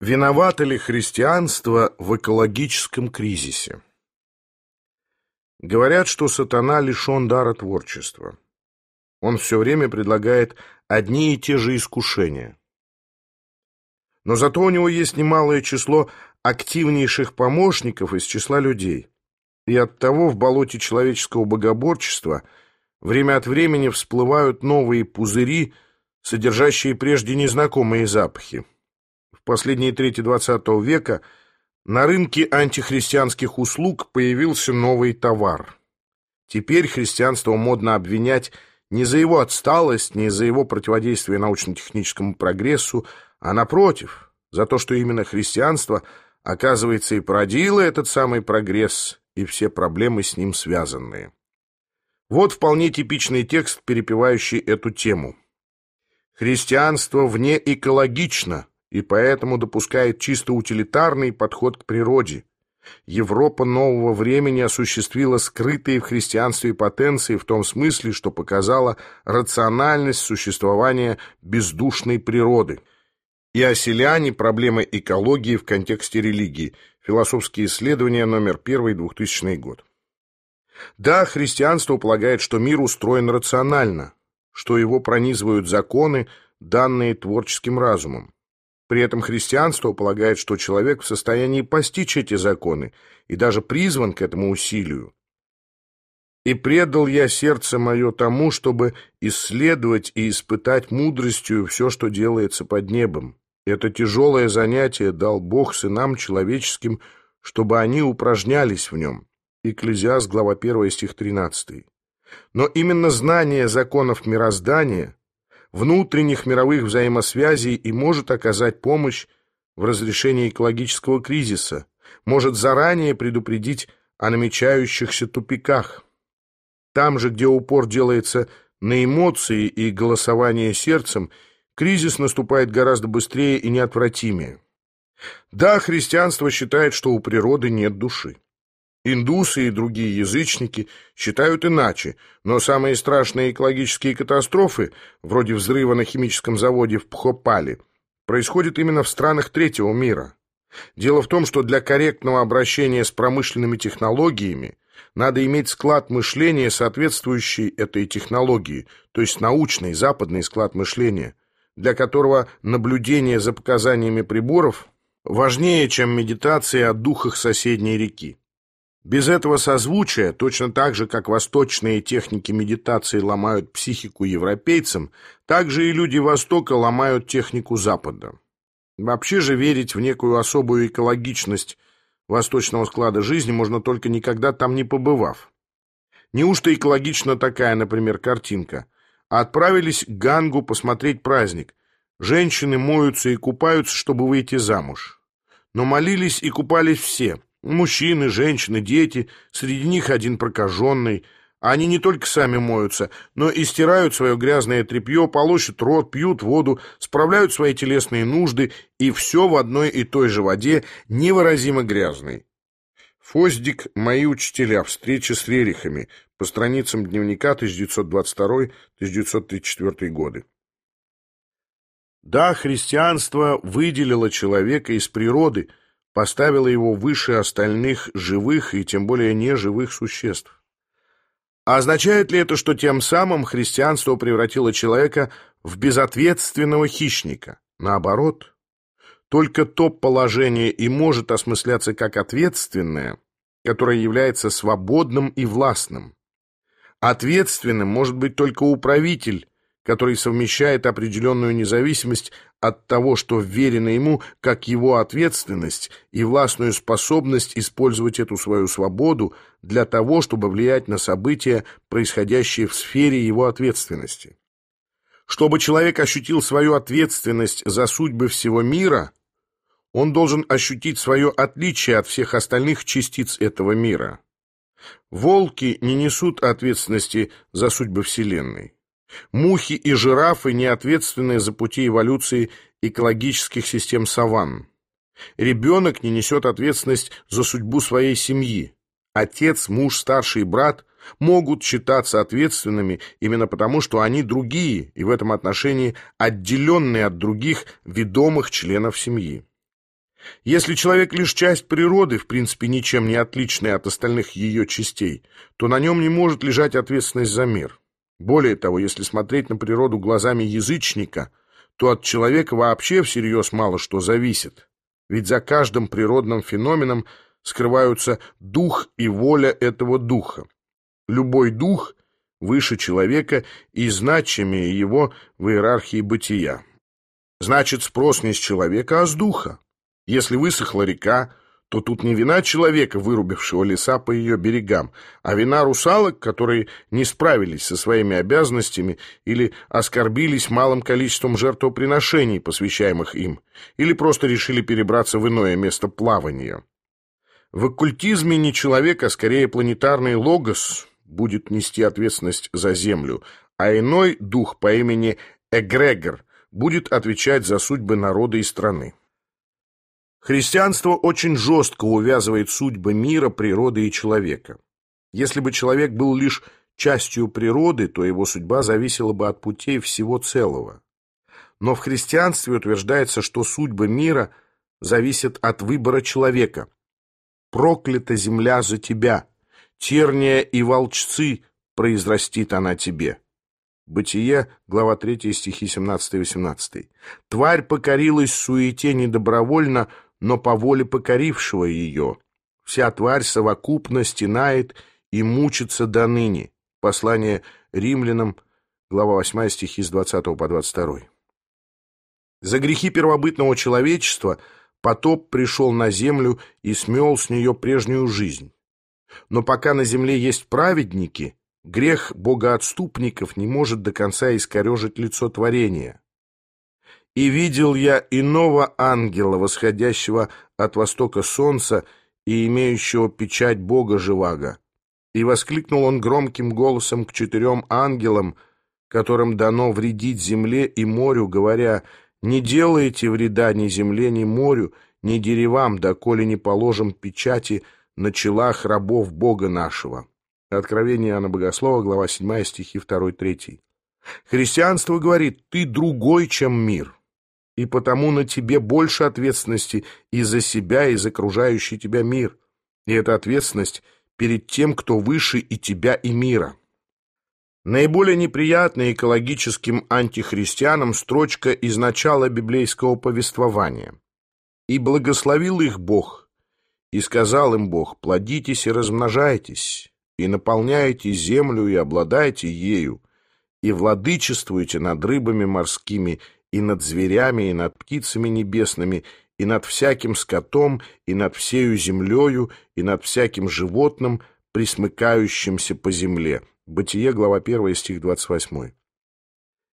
Виновато ли христианство в экологическом кризисе? Говорят, что сатана лишен дара творчества. Он все время предлагает одни и те же искушения. Но зато у него есть немалое число активнейших помощников из числа людей. И оттого в болоте человеческого богоборчества время от времени всплывают новые пузыри, содержащие прежде незнакомые запахи последние трети XX века на рынке антихристианских услуг появился новый товар. Теперь христианство модно обвинять не за его отсталость, не за его противодействие научно-техническому прогрессу, а напротив, за то, что именно христианство, оказывается, и породило этот самый прогресс и все проблемы с ним связанные. Вот вполне типичный текст, перепевающий эту тему. «Христианство вне экологично, и поэтому допускает чисто утилитарный подход к природе. Европа нового времени осуществила скрытые в христианстве потенции в том смысле, что показала рациональность существования бездушной природы. И оселяне проблемы экологии в контексте религии. Философские исследования, номер 1, 2000 год. Да, христианство полагает, что мир устроен рационально, что его пронизывают законы, данные творческим разумом. При этом христианство полагает, что человек в состоянии постичь эти законы и даже призван к этому усилию. «И предал я сердце мое тому, чтобы исследовать и испытать мудростью все, что делается под небом. Это тяжелое занятие дал Бог сынам человеческим, чтобы они упражнялись в нем». Экклезиаст, глава 1, стих 13. Но именно знание законов мироздания – внутренних мировых взаимосвязей и может оказать помощь в разрешении экологического кризиса, может заранее предупредить о намечающихся тупиках. Там же, где упор делается на эмоции и голосование сердцем, кризис наступает гораздо быстрее и неотвратимее. Да, христианство считает, что у природы нет души. Индусы и другие язычники считают иначе, но самые страшные экологические катастрофы, вроде взрыва на химическом заводе в Пхопале, происходят именно в странах третьего мира. Дело в том, что для корректного обращения с промышленными технологиями надо иметь склад мышления, соответствующий этой технологии, то есть научный западный склад мышления, для которого наблюдение за показаниями приборов важнее, чем медитация о духах соседней реки. Без этого созвучия, точно так же, как восточные техники медитации ломают психику европейцам, так же и люди Востока ломают технику Запада. Вообще же верить в некую особую экологичность восточного склада жизни можно только никогда там не побывав. Неужто экологична такая, например, картинка? Отправились к Гангу посмотреть праздник. Женщины моются и купаются, чтобы выйти замуж. Но молились и купались все – Мужчины, женщины, дети, среди них один прокаженный. Они не только сами моются, но и стирают свое грязное тряпье, полощут рот, пьют воду, справляют свои телесные нужды, и все в одной и той же воде, невыразимо грязной. Фоздик «Мои учителя. Встреча с рерихами» по страницам дневника 1922-1934 годы. Да, христианство выделило человека из природы – поставила его выше остальных живых и тем более неживых существ. А означает ли это, что тем самым христианство превратило человека в безответственного хищника? Наоборот, только то положение и может осмысляться как ответственное, которое является свободным и властным. Ответственным может быть только управитель, который совмещает определенную независимость от того, что вверено ему, как его ответственность и властную способность использовать эту свою свободу для того, чтобы влиять на события, происходящие в сфере его ответственности. Чтобы человек ощутил свою ответственность за судьбы всего мира, он должен ощутить свое отличие от всех остальных частиц этого мира. Волки не несут ответственности за судьбы Вселенной. Мухи и жирафы не ответственны за пути эволюции экологических систем саванн. Ребенок не несет ответственность за судьбу своей семьи. Отец, муж, старший брат могут считаться ответственными именно потому, что они другие и в этом отношении отделенные от других ведомых членов семьи. Если человек лишь часть природы, в принципе ничем не отличная от остальных ее частей, то на нем не может лежать ответственность за мир. Более того, если смотреть на природу глазами язычника, то от человека вообще всерьез мало что зависит. Ведь за каждым природным феноменом скрываются дух и воля этого духа. Любой дух выше человека и значимее его в иерархии бытия. Значит, спрос не с человека, а с духа. Если высохла река, то тут не вина человека, вырубившего леса по ее берегам, а вина русалок, которые не справились со своими обязанностями или оскорбились малым количеством жертвоприношений, посвящаемых им, или просто решили перебраться в иное место плавания. В оккультизме не человек, а скорее планетарный логос будет нести ответственность за Землю, а иной дух по имени Эгрегор будет отвечать за судьбы народа и страны. Христианство очень жестко увязывает судьбы мира, природы и человека. Если бы человек был лишь частью природы, то его судьба зависела бы от путей всего целого. Но в христианстве утверждается, что судьба мира зависит от выбора человека. «Проклята земля за тебя, терния и волчцы произрастит она тебе». Бытие, глава 3, стихи 17-18. «Тварь покорилась суете недобровольно, но по воле покорившего ее. Вся тварь совокупно стенает и мучится до ныне. Послание римлянам, глава 8 стихи с 20 по 22. За грехи первобытного человечества потоп пришел на землю и смел с нее прежнюю жизнь. Но пока на земле есть праведники, грех богоотступников не может до конца искорежить лицо творения. И видел я иного ангела, восходящего от востока солнца и имеющего печать Бога Живаго. И воскликнул он громким голосом к четырем ангелам, которым дано вредить земле и морю, говоря, «Не делайте вреда ни земле, ни морю, ни деревам, доколе не положим печати на челах рабов Бога нашего». Откровение Иоанна Богослова, глава 7, стихи 2-3. Христианство говорит, ты другой, чем мир и потому на тебе больше ответственности и за себя, и за окружающий тебя мир. И эта ответственность перед тем, кто выше и тебя, и мира. Наиболее неприятная экологическим антихристианам строчка из начала библейского повествования. «И благословил их Бог, и сказал им Бог, плодитесь и размножайтесь, и наполняйте землю и обладайте ею, и владычествуйте над рыбами морскими, и над зверями, и над птицами небесными, и над всяким скотом, и над всею землею, и над всяким животным, присмыкающимся по земле». Бытие, глава 1, стих 28.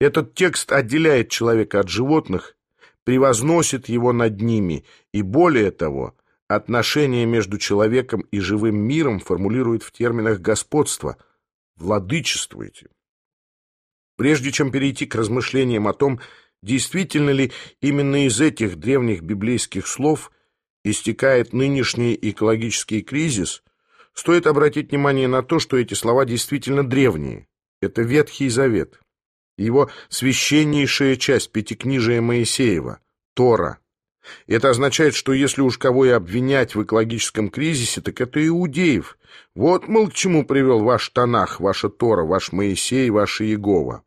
Этот текст отделяет человека от животных, превозносит его над ними, и более того, отношения между человеком и живым миром формулирует в терминах господства «владычествуйте». Прежде чем перейти к размышлениям о том, Действительно ли именно из этих древних библейских слов истекает нынешний экологический кризис, стоит обратить внимание на то, что эти слова действительно древние. Это Ветхий Завет. Его священнейшая часть Пятикнижия Моисеева – Тора. Это означает, что если уж кого и обвинять в экологическом кризисе, так это иудеев. Вот, мол, к чему привел ваш Танах, ваша Тора, ваш Моисей, ваша Иегова.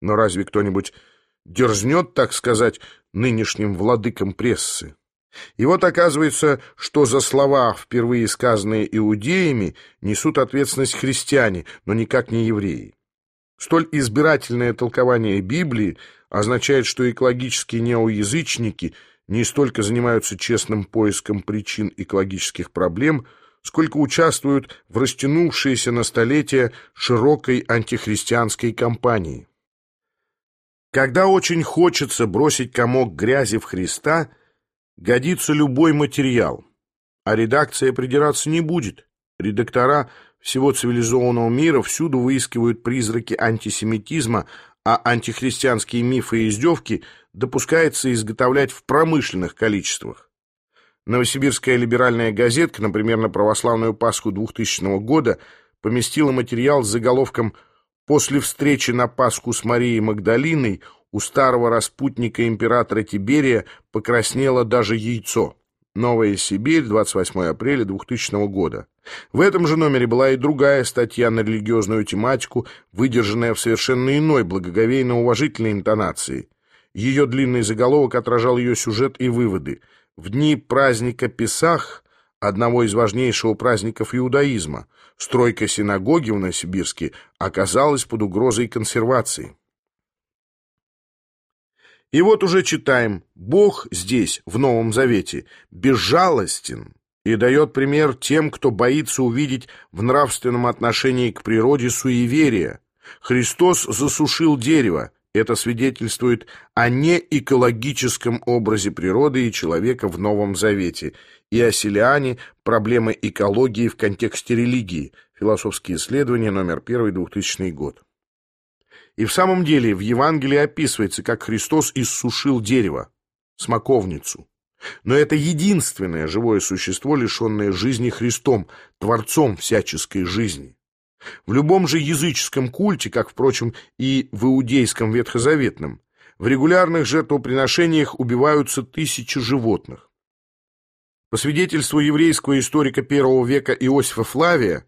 Но разве кто-нибудь дерзнет, так сказать, нынешним владыкам прессы. И вот оказывается, что за слова, впервые сказанные иудеями, несут ответственность христиане, но никак не евреи. Столь избирательное толкование Библии означает, что экологические неоязычники не столько занимаются честным поиском причин экологических проблем, сколько участвуют в растянувшейся на столетия широкой антихристианской кампании. Когда очень хочется бросить комок грязи в Христа, годится любой материал, а редакция придираться не будет. Редактора всего цивилизованного мира всюду выискивают призраки антисемитизма, а антихристианские мифы и издевки допускается изготовлять в промышленных количествах. Новосибирская либеральная газетка, например, на православную Пасху 2000 года поместила материал с заголовком «Связь» После встречи на Пасху с Марией Магдалиной у старого распутника императора Тиберия покраснело даже яйцо. Новая Сибирь, 28 апреля 2000 года. В этом же номере была и другая статья на религиозную тематику, выдержанная в совершенно иной, благоговейно-уважительной интонации. Ее длинный заголовок отражал ее сюжет и выводы. В дни праздника Песах, одного из важнейших праздников иудаизма, стройка синагоги в Новосибирске оказалась под угрозой консервации. И вот уже читаем, Бог здесь, в Новом Завете, безжалостен и дает пример тем, кто боится увидеть в нравственном отношении к природе суеверия. Христос засушил дерево, это свидетельствует о неэкологическом образе природы и человека в Новом Завете, и о Селиане «Проблемы экологии в контексте религии», философские исследования, номер 1, 2000 год. И в самом деле в Евангелии описывается, как Христос иссушил дерево, смоковницу. Но это единственное живое существо, лишенное жизни Христом, Творцом всяческой жизни. В любом же языческом культе, как, впрочем, и в иудейском ветхозаветном, в регулярных жертвоприношениях убиваются тысячи животных. По свидетельству еврейского историка первого века Иосифа Флавия,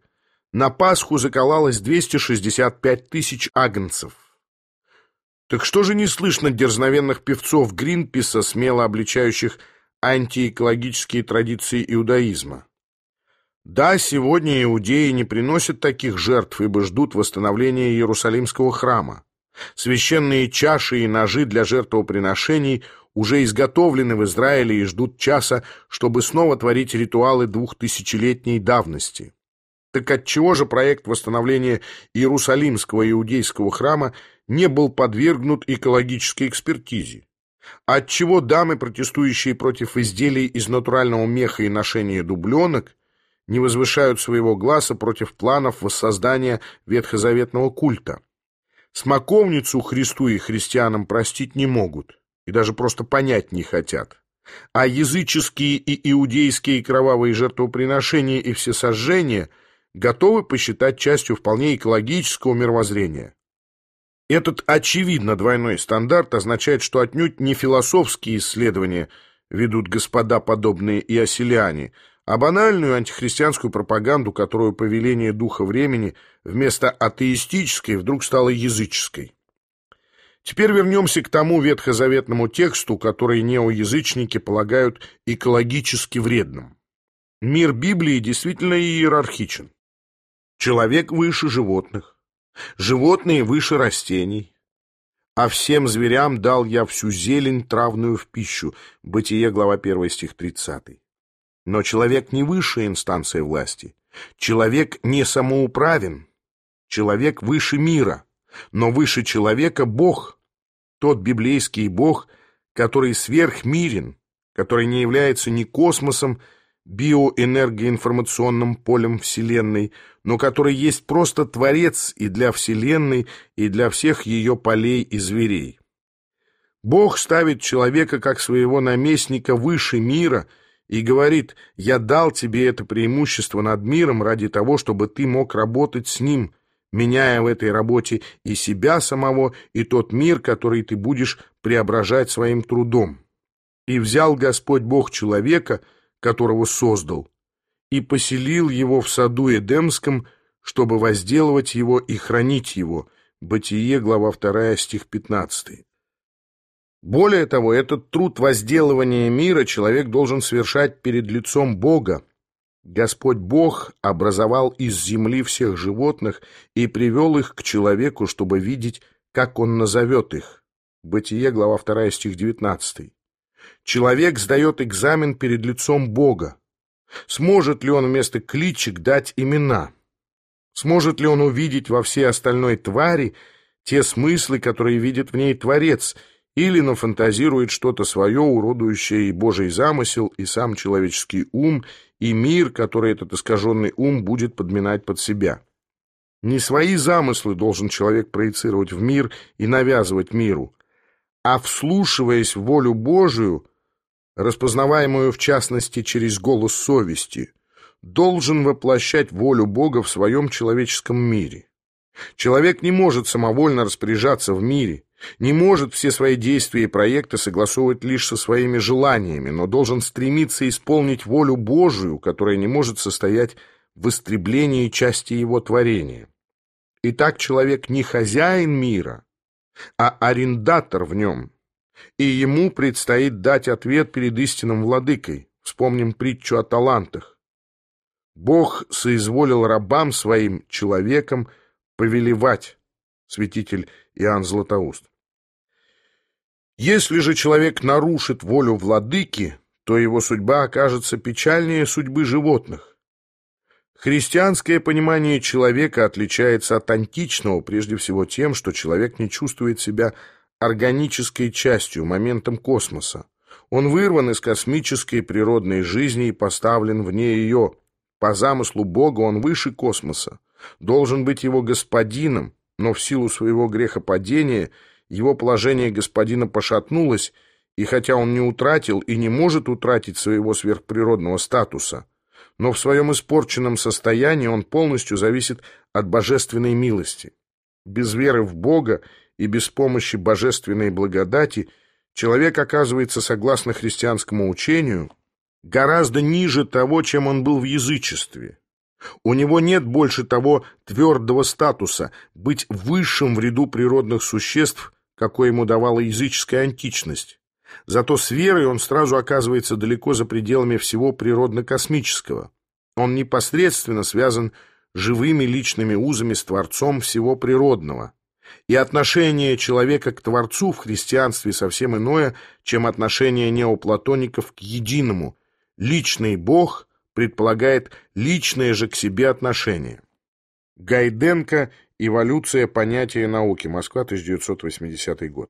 на Пасху заколалось 265 тысяч агнцев. Так что же не слышно дерзновенных певцов Гринписа, смело обличающих антиэкологические традиции иудаизма? Да, сегодня иудеи не приносят таких жертв, ибо ждут восстановления Иерусалимского храма. Священные чаши и ножи для жертвоприношений уже изготовлены в Израиле и ждут часа, чтобы снова творить ритуалы двухтысячелетней давности. Так отчего же проект восстановления Иерусалимского иудейского храма не был подвергнут экологической экспертизе? Отчего дамы, протестующие против изделий из натурального меха и ношения дубленок, не возвышают своего глаза против планов воссоздания ветхозаветного культа. Смоковницу Христу и христианам простить не могут, и даже просто понять не хотят. А языческие и иудейские кровавые жертвоприношения и всесожжения готовы посчитать частью вполне экологического мировоззрения. Этот очевидно двойной стандарт означает, что отнюдь не философские исследования ведут господа, подобные иоселяне, а банальную антихристианскую пропаганду, которую повеление духа времени вместо атеистической вдруг стало языческой. Теперь вернемся к тому ветхозаветному тексту, который неоязычники полагают экологически вредным. Мир Библии действительно иерархичен. Человек выше животных, животные выше растений, а всем зверям дал я всю зелень травную в пищу. Бытие, глава 1, стих 30. Но человек не высшая инстанция власти. Человек не самоуправен. Человек выше мира. Но выше человека Бог. Тот библейский Бог, который сверхмирен, который не является ни космосом, биоэнергоинформационным полем Вселенной, но который есть просто Творец и для Вселенной, и для всех ее полей и зверей. Бог ставит человека как своего наместника выше мира – и говорит, я дал тебе это преимущество над миром ради того, чтобы ты мог работать с ним, меняя в этой работе и себя самого, и тот мир, который ты будешь преображать своим трудом. И взял Господь Бог человека, которого создал, и поселил его в саду Эдемском, чтобы возделывать его и хранить его. Бытие, глава 2, стих 15. Более того, этот труд возделывания мира человек должен совершать перед лицом Бога. Господь Бог образовал из земли всех животных и привел их к человеку, чтобы видеть, как он назовет их. Бытие, глава 2, стих 19. Человек сдает экзамен перед лицом Бога. Сможет ли он вместо кличек дать имена? Сможет ли он увидеть во всей остальной твари те смыслы, которые видит в ней Творец – или нафантазирует что-то свое, уродующее и Божий замысел, и сам человеческий ум, и мир, который этот искаженный ум будет подминать под себя. Не свои замыслы должен человек проецировать в мир и навязывать миру, а, вслушиваясь в волю Божию, распознаваемую в частности через голос совести, должен воплощать волю Бога в своем человеческом мире. Человек не может самовольно распоряжаться в мире, не может все свои действия и проекты согласовывать лишь со своими желаниями, но должен стремиться исполнить волю Божию, которая не может состоять в истреблении части его творения. Итак, человек не хозяин мира, а арендатор в нем, и ему предстоит дать ответ перед истинным владыкой. Вспомним притчу о талантах. Бог соизволил рабам своим, человеком, повелевать, святитель Иоанн Златоуст. Если же человек нарушит волю владыки, то его судьба окажется печальнее судьбы животных. Христианское понимание человека отличается от античного прежде всего тем, что человек не чувствует себя органической частью, моментом космоса. Он вырван из космической природной жизни и поставлен вне ее. По замыслу Бога он выше космоса, должен быть его господином, но в силу своего грехопадения – его положение господина пошатнулось, и хотя он не утратил и не может утратить своего сверхприродного статуса, но в своем испорченном состоянии он полностью зависит от божественной милости. Без веры в Бога и без помощи божественной благодати человек оказывается, согласно христианскому учению, гораздо ниже того, чем он был в язычестве. У него нет больше того твердого статуса быть высшим в ряду природных существ, какой ему давала языческая античность. Зато с верой он сразу оказывается далеко за пределами всего природно-космического. Он непосредственно связан живыми личными узами с Творцом всего природного. И отношение человека к Творцу в христианстве совсем иное, чем отношение неоплатоников к единому. Личный Бог предполагает личное же к себе отношение. Гайденко Эволюция понятия науки. Москва, 1980 год.